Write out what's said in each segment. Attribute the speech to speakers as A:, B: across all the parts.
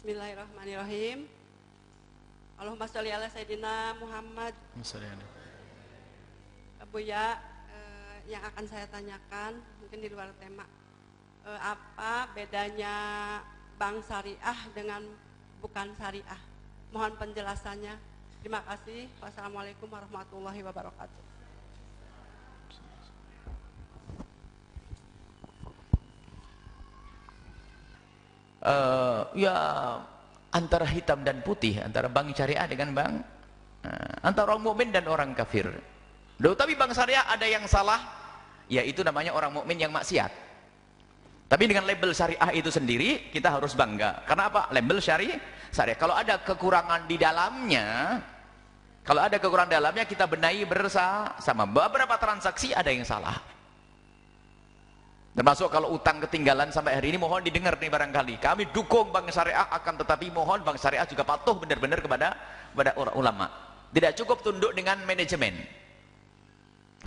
A: Bismillahirrahmanirrahim. Allahumma sholli ala Sayyidina Muhammad. Buya, eh, yang akan saya tanyakan mungkin di luar tema. Eh, apa bedanya bank syariah dengan bukan syariah? Mohon penjelasannya. Terima kasih. Wassalamualaikum warahmatullahi wabarakatuh.
B: Uh, ya antara hitam dan putih antara bank syariah dengan bank uh, antara orang mukmin dan orang kafir. Loh, tapi bank syariah ada yang salah yaitu namanya orang mukmin yang maksiat. Tapi dengan label syariah itu sendiri kita harus bangga. Karena apa? Label syariah syariah. Kalau ada kekurangan di dalamnya kalau ada kekurangan dalamnya kita benahi bersama. Beberapa transaksi ada yang salah Termasuk kalau utang ketinggalan sampai hari ini mohon didengar nih barangkali. Kami dukung Bank Syariah akan tetapi mohon Bank Syariah juga patuh benar-benar kepada kepada ulama. Tidak cukup tunduk dengan manajemen.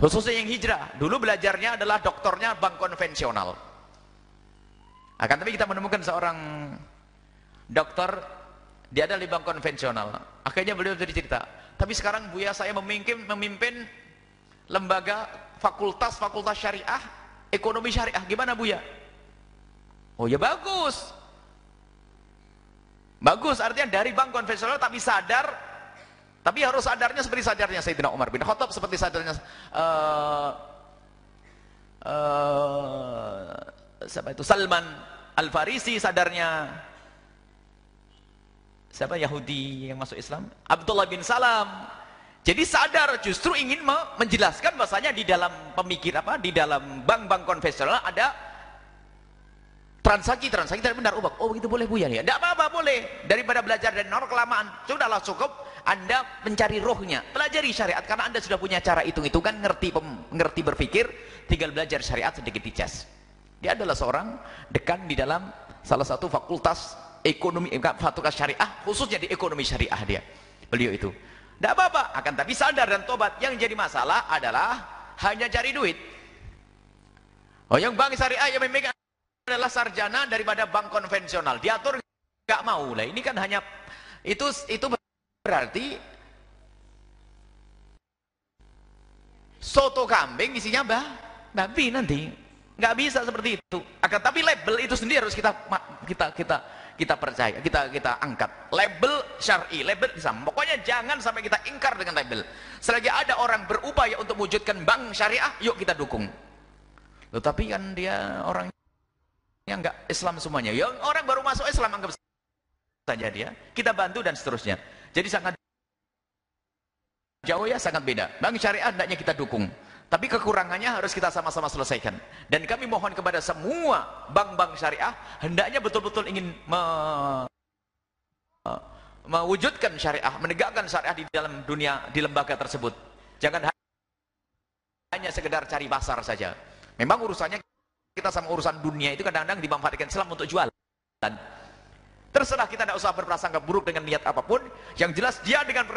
B: Khususnya yang hijrah. Dulu belajarnya adalah doktornya bank konvensional. Akan tapi kita menemukan seorang dokter dia ada di bank konvensional. Akhirnya beliau jadi cerita. Tapi sekarang Buya saya memimpin memimpin lembaga fakultas-fakultas syariah ekonomi syariah gimana Bu ya? Oh ya bagus. Bagus artinya dari bank konvensional tapi sadar tapi harus sadarnya seperti sadarnya Sayyidina Umar bin Khattab seperti sadarnya uh, uh, siapa itu? Salman Al-Farisi sadarnya. Siapa? Yahudi yang masuk Islam. Abdullah bin Salam jadi sadar justru ingin menjelaskan bahasanya di dalam pemikir apa di dalam bank-bank konvensional ada transaksi-transaksi tidak benar. Oh, oh begitu boleh Bu ya? Tidak apa-apa boleh. Daripada belajar dari nol kelamaan, sudahlah cukup Anda mencari rohnya. Pelajari syariat karena Anda sudah punya cara hitung-hitungan, ngerti pem, ngerti berpikir, tinggal belajar syariat sedikit dicas. Dia adalah seorang dekan di dalam salah satu fakultas ekonomi fakultas syariah khususnya di ekonomi syariah dia. Beliau itu. Tidak apa-apa, akan tapi sadar dan tobat. Yang jadi masalah adalah hanya cari duit. Oh, yang bank syariah yang memegang adalah sarjana daripada bank konvensional. Diatur nggak mau lah. Ini kan hanya itu itu berarti soto kambing isinya bah babi nanti. Nggak bisa seperti itu. Akan tapi label itu sendiri harus kita kita kita kita percaya, kita kita angkat. Label syar'i, label Islam. Pokoknya jangan sampai kita ingkar dengan label. Selagi ada orang berupaya untuk mewujudkan bank syariah, yuk kita dukung. Loh, tapi kan dia orang yang enggak Islam semuanya. Yang orang baru masuk Islam anggap saja dia. Kita bantu dan seterusnya. Jadi sangat jauh ya sangat beda. Bank syariah hendaknya kita dukung. Tapi kekurangannya harus kita sama-sama selesaikan. Dan kami mohon kepada semua bank-bank syariah, hendaknya betul-betul ingin me mewujudkan syariah, menegakkan syariah di dalam dunia, di lembaga tersebut. Jangan hanya sekedar cari pasar saja. Memang urusannya kita sama urusan dunia itu kadang-kadang dimanfaatkan Islam untuk jualan. Terserah kita tidak usah berprasangka buruk dengan niat apa pun. Yang jelas dia dengan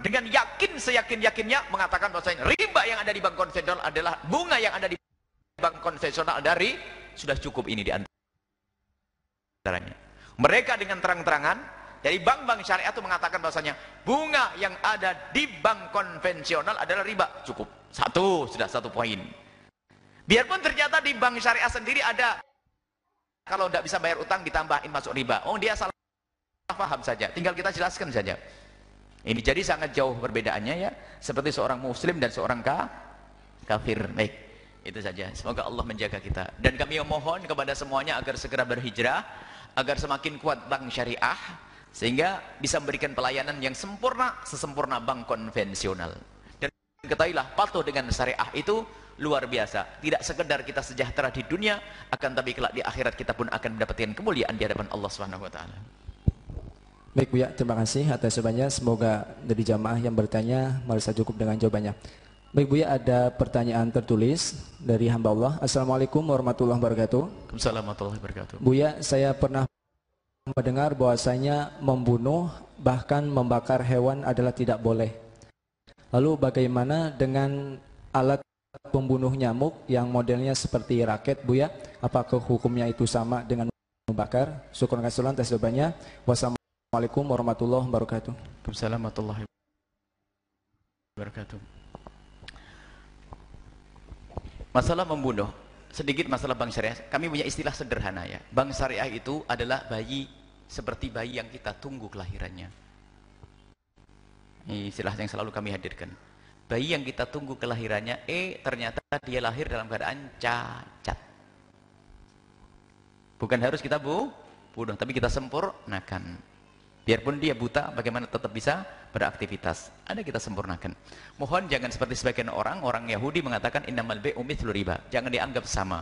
B: dengan yakin seyakin-yakinnya mengatakan bahwasanya riba yang ada di bank konvensional adalah bunga yang ada di bank konvensional dari sudah cukup ini di antaranya. Mereka dengan terang-terangan dari bank-bank syariah itu mengatakan bahwasanya bunga yang ada di bank konvensional adalah riba. Cukup. Satu, sudah satu poin. Biarpun ternyata di bank syariah sendiri ada kalau tidak bisa bayar utang ditambahin masuk riba. Oh, dia salah paham saja. Tinggal kita jelaskan saja. Ini jadi sangat jauh perbedaannya ya, seperti seorang muslim dan seorang ka, kafir. Baik, itu saja. Semoga Allah menjaga kita. Dan kami mohon kepada semuanya agar segera berhijrah, agar semakin kuat bank syariah, sehingga bisa memberikan pelayanan yang sempurna, sesempurna bank konvensional. Dan ketahuilah, patuh dengan syariah itu luar biasa. Tidak sekedar kita sejahtera di dunia, akan tapi kelak di akhirat kita pun akan mendapatkan kemuliaan di hadapan Allah Subhanahu wa taala.
C: Baik Bu ya, terima kasih atas jawabannya. Semoga dari jamaah yang bertanya merasa cukup dengan jawabannya. Baik Bu ya, ada pertanyaan tertulis dari hamba Allah. Assalamualaikum warahmatullahi wabarakatuh.
B: Assalamualaikum warahmatullahi wabarakatuh.
C: Bu ya, saya pernah mendengar bahwasanya membunuh bahkan membakar hewan adalah tidak boleh. Lalu bagaimana dengan alat pembunuh nyamuk yang modelnya seperti raket Bu ya? Apakah hukumnya itu sama dengan membakar. Syukur kasihan atas jawabannya. Wassalamualaikum warahmatullahi wabarakatuh.
B: Waalaikumsalam warahmatullahi wabarakatuh. Masalah membunuh, sedikit masalah bank syariah. Kami punya istilah sederhana ya. Bank syariah itu adalah bayi seperti bayi yang kita tunggu kelahirannya. Ini istilah yang selalu kami hadirkan. Bayi yang kita tunggu kelahirannya, eh ternyata dia lahir dalam keadaan cacat. Bukan harus kita bu, bunuh, tapi kita sempurnakan. Biarpun dia buta, bagaimana tetap bisa beraktivitas. Ada kita sempurnakan. Mohon jangan seperti sebagian orang, orang Yahudi mengatakan innamal bai'u mithlu riba. Jangan dianggap sama.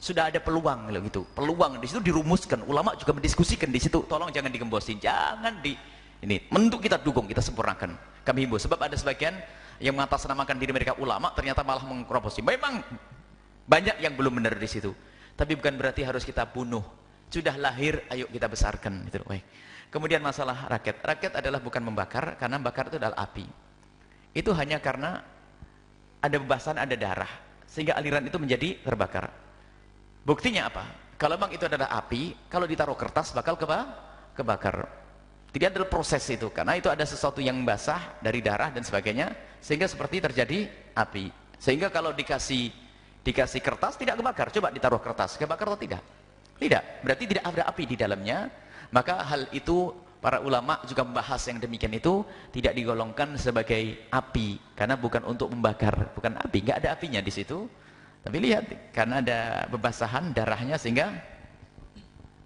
B: Sudah ada peluang loh gitu. Peluang di situ dirumuskan. Ulama juga mendiskusikan di situ. Tolong jangan digembosin, jangan di ini. Mentuk kita dukung, kita sempurnakan. Kami himbau sebab ada sebagian yang mengatasnamakan diri mereka ulama ternyata malah mengkroposi. Memang banyak yang belum benar di situ. Tapi bukan berarti harus kita bunuh. Sudah lahir, ayo kita besarkan gitu. Baik. Kemudian masalah raket. Raket adalah bukan membakar, karena bakar itu adalah api. Itu hanya karena ada bebasan, ada darah. Sehingga aliran itu menjadi terbakar. Buktinya apa? Kalau memang itu adalah api, kalau ditaruh kertas bakal keba kebakar. Tidak ada proses itu, karena itu ada sesuatu yang basah dari darah dan sebagainya, sehingga seperti terjadi api. Sehingga kalau dikasih dikasih kertas tidak kebakar. Coba ditaruh kertas, kebakar atau tidak? Tidak. Berarti tidak ada api di dalamnya, maka hal itu para ulama juga membahas yang demikian itu tidak digolongkan sebagai api. Karena bukan untuk membakar, bukan api, nggak ada apinya di situ. Tapi lihat karena ada bebasahan darahnya sehingga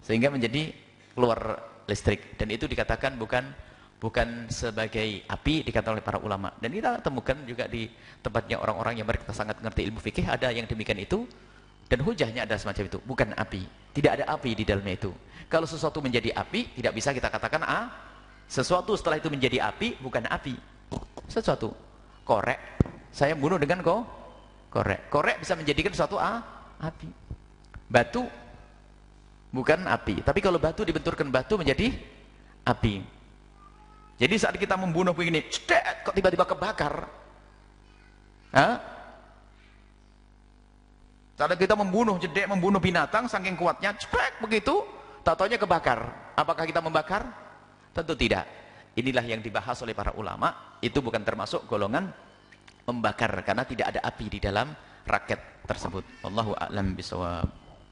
B: sehingga menjadi keluar listrik. Dan itu dikatakan bukan bukan sebagai api dikatakan oleh para ulama. Dan kita temukan juga di tempatnya orang-orang yang mereka sangat mengerti ilmu fikih ada yang demikian itu. Dan hujahnya ada semacam itu. Bukan api tidak ada api di dalamnya itu kalau sesuatu menjadi api, tidak bisa kita katakan ah, sesuatu setelah itu menjadi api bukan api. Sesuatu korek, saya bunuh dengan kok korek. Korek bisa menjadikan sesuatu ah, api. Batu bukan api, tapi kalau batu dibenturkan batu menjadi api. Jadi saat kita membunuh begini, kok tiba-tiba kebakar? Hah? Saat kita membunuh jedek, membunuh binatang, saking kuatnya, cedek begitu, tak taunya kebakar. Apakah kita membakar? tentu tidak. Inilah yang dibahas oleh para ulama. Itu bukan termasuk golongan membakar karena tidak ada api di dalam raket tersebut. Allahu a'lam bisawab